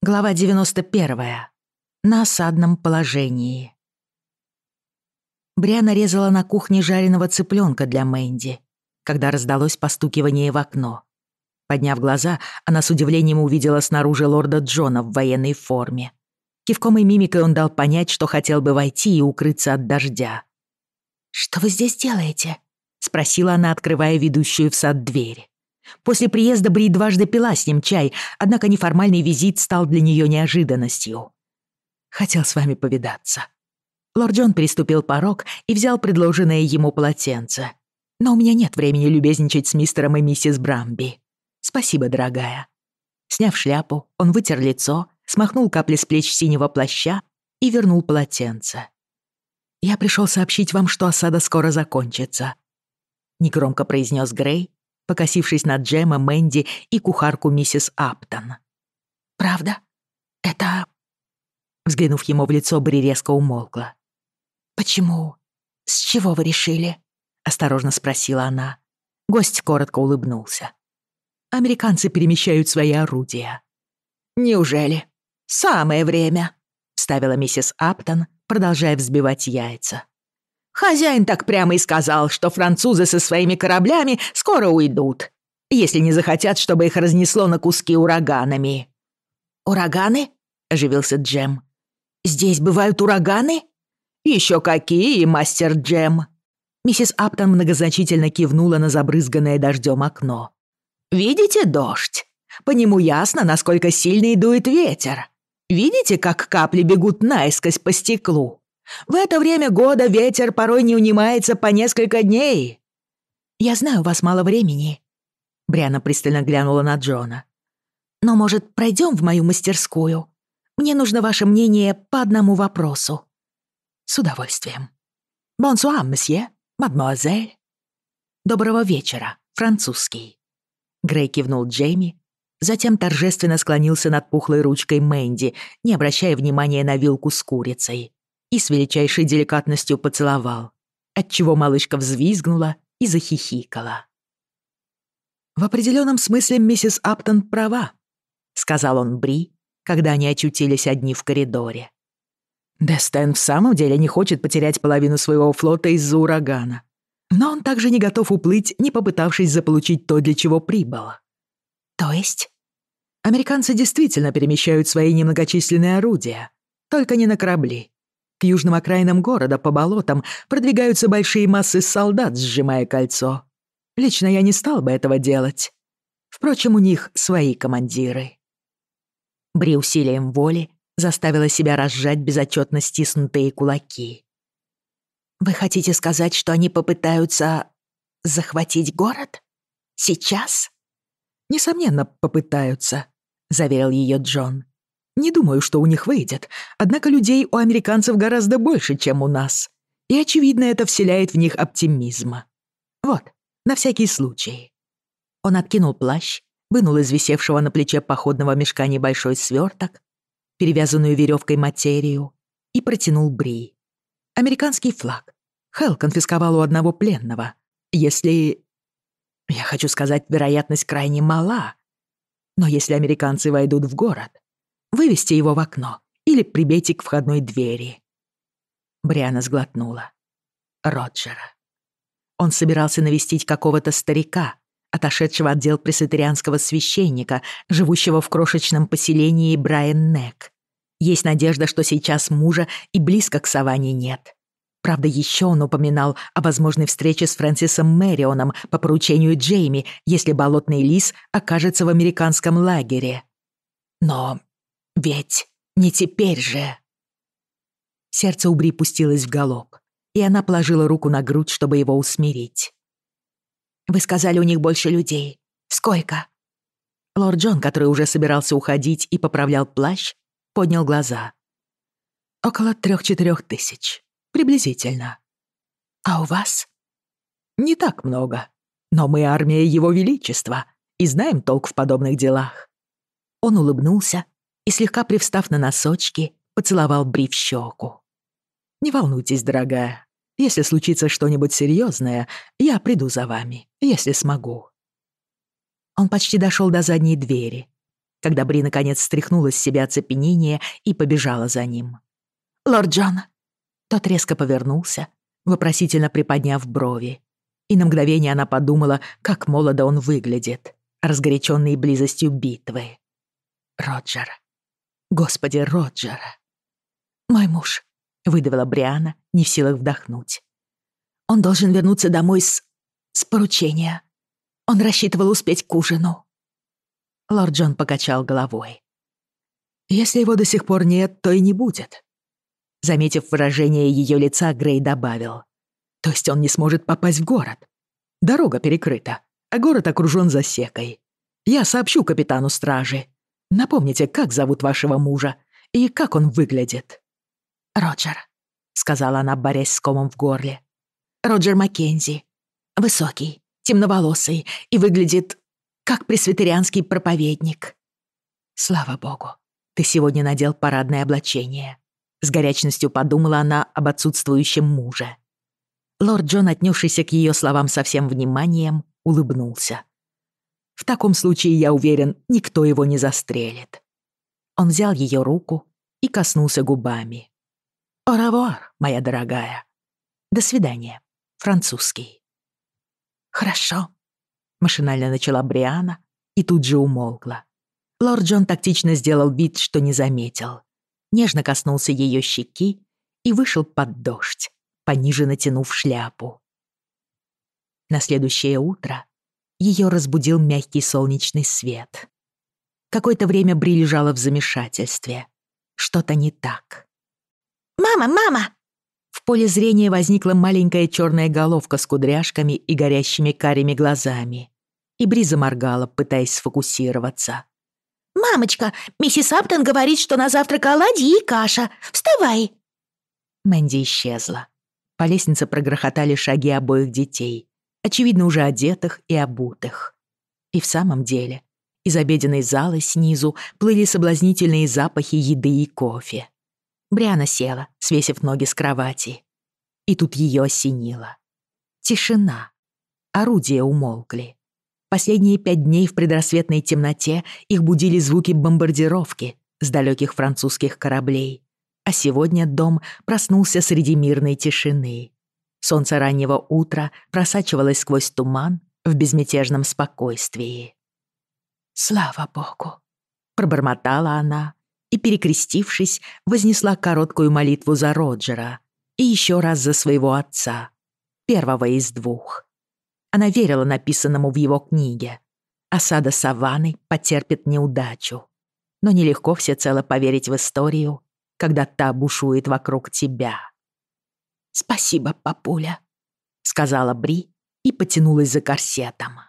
Глава 91. На осадном положении. Бря нарезала на кухне жареного цыпленка для Мэнди, когда раздалось постукивание в окно. Подняв глаза, она с удивлением увидела снаружи лорда Джона в военной форме. Кивком и мимикой он дал понять, что хотел бы войти и укрыться от дождя. «Что вы здесь делаете?» — спросила она, открывая ведущую в сад дверь. После приезда Бри дважды пила с ним чай, однако неформальный визит стал для нее неожиданностью. «Хотел с вами повидаться». Лорд Джон приступил порог и взял предложенное ему полотенце. «Но у меня нет времени любезничать с мистером и миссис Брамби. Спасибо, дорогая». Сняв шляпу, он вытер лицо, смахнул капли с плеч синего плаща и вернул полотенце. «Я пришел сообщить вам, что осада скоро закончится», — негромко произнес Грей, покосившись на Джема, Мэнди и кухарку миссис Аптон. «Правда? Это...» Взглянув ему в лицо, Бри резко умолкла. «Почему? С чего вы решили?» — осторожно спросила она. Гость коротко улыбнулся. «Американцы перемещают свои орудия». «Неужели? Самое время!» — Вставила миссис Аптон, продолжая взбивать яйца. Хозяин так прямо и сказал, что французы со своими кораблями скоро уйдут, если не захотят, чтобы их разнесло на куски ураганами». «Ураганы?» — оживился Джем. «Здесь бывают ураганы?» «Еще какие, мастер Джем!» Миссис Аптон многозначительно кивнула на забрызганное дождем окно. «Видите дождь? По нему ясно, насколько сильный дует ветер. Видите, как капли бегут наискось по стеклу? В это время года ветер порой не унимается по несколько дней. Я знаю, у вас мало времени. Бриана пристально глянула на Джона. Но, может, пройдем в мою мастерскую? Мне нужно ваше мнение по одному вопросу. С удовольствием. Бонсуа, месье, мадемуазель. Доброго вечера, французский. Грей кивнул Джейми, затем торжественно склонился над пухлой ручкой Мэнди, не обращая внимания на вилку с курицей и с величайшей деликатностью поцеловал, отчего малышка взвизгнула и захихикала. «В определенном смысле миссис Аптон права», — сказал он Бри, когда они очутились одни в коридоре. Дестен в самом деле не хочет потерять половину своего флота из-за урагана. Но он также не готов уплыть, не попытавшись заполучить то, для чего прибыл. То есть? Американцы действительно перемещают свои немногочисленные орудия, только не на корабли, К южным окраинам города по болотам продвигаются большие массы солдат, сжимая кольцо. Лично я не стал бы этого делать. Впрочем, у них свои командиры. Бри усилием воли заставила себя разжать безотчетно стиснутые кулаки. «Вы хотите сказать, что они попытаются захватить город? Сейчас?» «Несомненно, попытаются», — заверил ее Джон. Не думаю, что у них выйдет, однако людей у американцев гораздо больше, чем у нас. И, очевидно, это вселяет в них оптимизма. Вот, на всякий случай. Он откинул плащ, вынул из висевшего на плече походного мешка небольшой сверток, перевязанную веревкой материю, и протянул Бри. Американский флаг. Хелл конфисковал у одного пленного. Если... Я хочу сказать, вероятность крайне мала. Но если американцы войдут в город, Вывести его в окно или прибейте к входной двери». Бриана сглотнула. Роджера. Он собирался навестить какого-то старика, отошедшего от дел пресвитерианского священника, живущего в крошечном поселении Брайан Нек. Есть надежда, что сейчас мужа и близко к Саванне нет. Правда, еще он упоминал о возможной встрече с Фрэнсисом Мэрионом по поручению Джейми, если болотный лис окажется в американском лагере. Но ведь не теперь же. Сердце у Бри пустилось в галоп, и она положила руку на грудь, чтобы его усмирить. «Вы сказали, у них больше людей. Сколько?» Лорд Джон, который уже собирался уходить и поправлял плащ, поднял глаза. «Около трех-четырех тысяч. Приблизительно. А у вас?» «Не так много. Но мы армия Его Величества и знаем толк в подобных делах». Он улыбнулся и, слегка привстав на носочки, поцеловал Бри в щеку. «Не волнуйтесь, дорогая. Если случится что-нибудь серьезное, я приду за вами, если смогу». Он почти дошел до задней двери, когда Бри наконец стряхнула с себя оцепенение и побежала за ним. «Лорд Джон!» Тот резко повернулся, вопросительно приподняв брови. И на мгновение она подумала, как молодо он выглядит, разгоряченный близостью битвы. Роджер. Господи, Роджер. «Мой муж», — выдавила Бриана, не в силах вдохнуть. «Он должен вернуться домой с... с поручения. Он рассчитывал успеть к ужину». Лорд Джон покачал головой. «Если его до сих пор нет, то и не будет». Заметив выражение ее лица, Грей добавил. «То есть он не сможет попасть в город? Напомните, как зовут вашего мужа и как он выглядит?» «Роджер», — сказала она, борясь с комом в горле. «Роджер Маккензи. Высокий, темноволосый и выглядит как пресвитерианский проповедник». «Слава богу, ты сегодня надел парадное облачение», — с горячностью подумала она об отсутствующем муже. Лорд Джон, отнесшийся к ее словам со всем вниманием, улыбнулся. В таком случае, я уверен, никто его не застрелит. Он взял ее руку и коснулся губами. «Оравуар, моя дорогая. До свидания, французский». «Хорошо», — машинально начала Бриана и тут же умолкла. Лорд Джон тактично сделал вид, что не заметил. Нежно коснулся ее щеки и вышел под дождь, пониже натянув шляпу. На следующее утро ее разбудил мягкий солнечный свет. Какое-то время Бри лежала в замешательстве. Что-то не так. «Мама, мама!» В поле зрения возникла маленькая черная головка с кудряшками и горящими карими глазами. И Бри заморгала, пытаясь сфокусироваться. «Мамочка, миссис Аптон говорит, что на завтрак оладьи и каша. Вставай!» Мэнди исчезла. По лестнице прогрохотали шаги обоих детей, очевидно, уже одетых и обутых. И в самом деле, из обеденной залы снизу плыли соблазнительные запахи еды и кофе. Бряна села, свесив ноги с кровати. И тут ее осенило. Тишина. Орудия умолкли. Последние пять дней в предрассветной темноте их будили звуки бомбардировки с далеких французских кораблей. А сегодня дом проснулся среди мирной тишины. Солнце раннего утра просачивалось сквозь туман в безмятежном спокойствии. «Слава Богу!» — пробормотала она и, перекрестившись, вознесла короткую молитву за Роджера и еще раз за своего отца, первого из двух. Она верила написанному в его книге. Осада саванны потерпит неудачу. Но нелегко всецело поверить в историю, когда та бушует вокруг тебя.«Спасибо, папуля», — сказала Бри и потянулась за корсетом.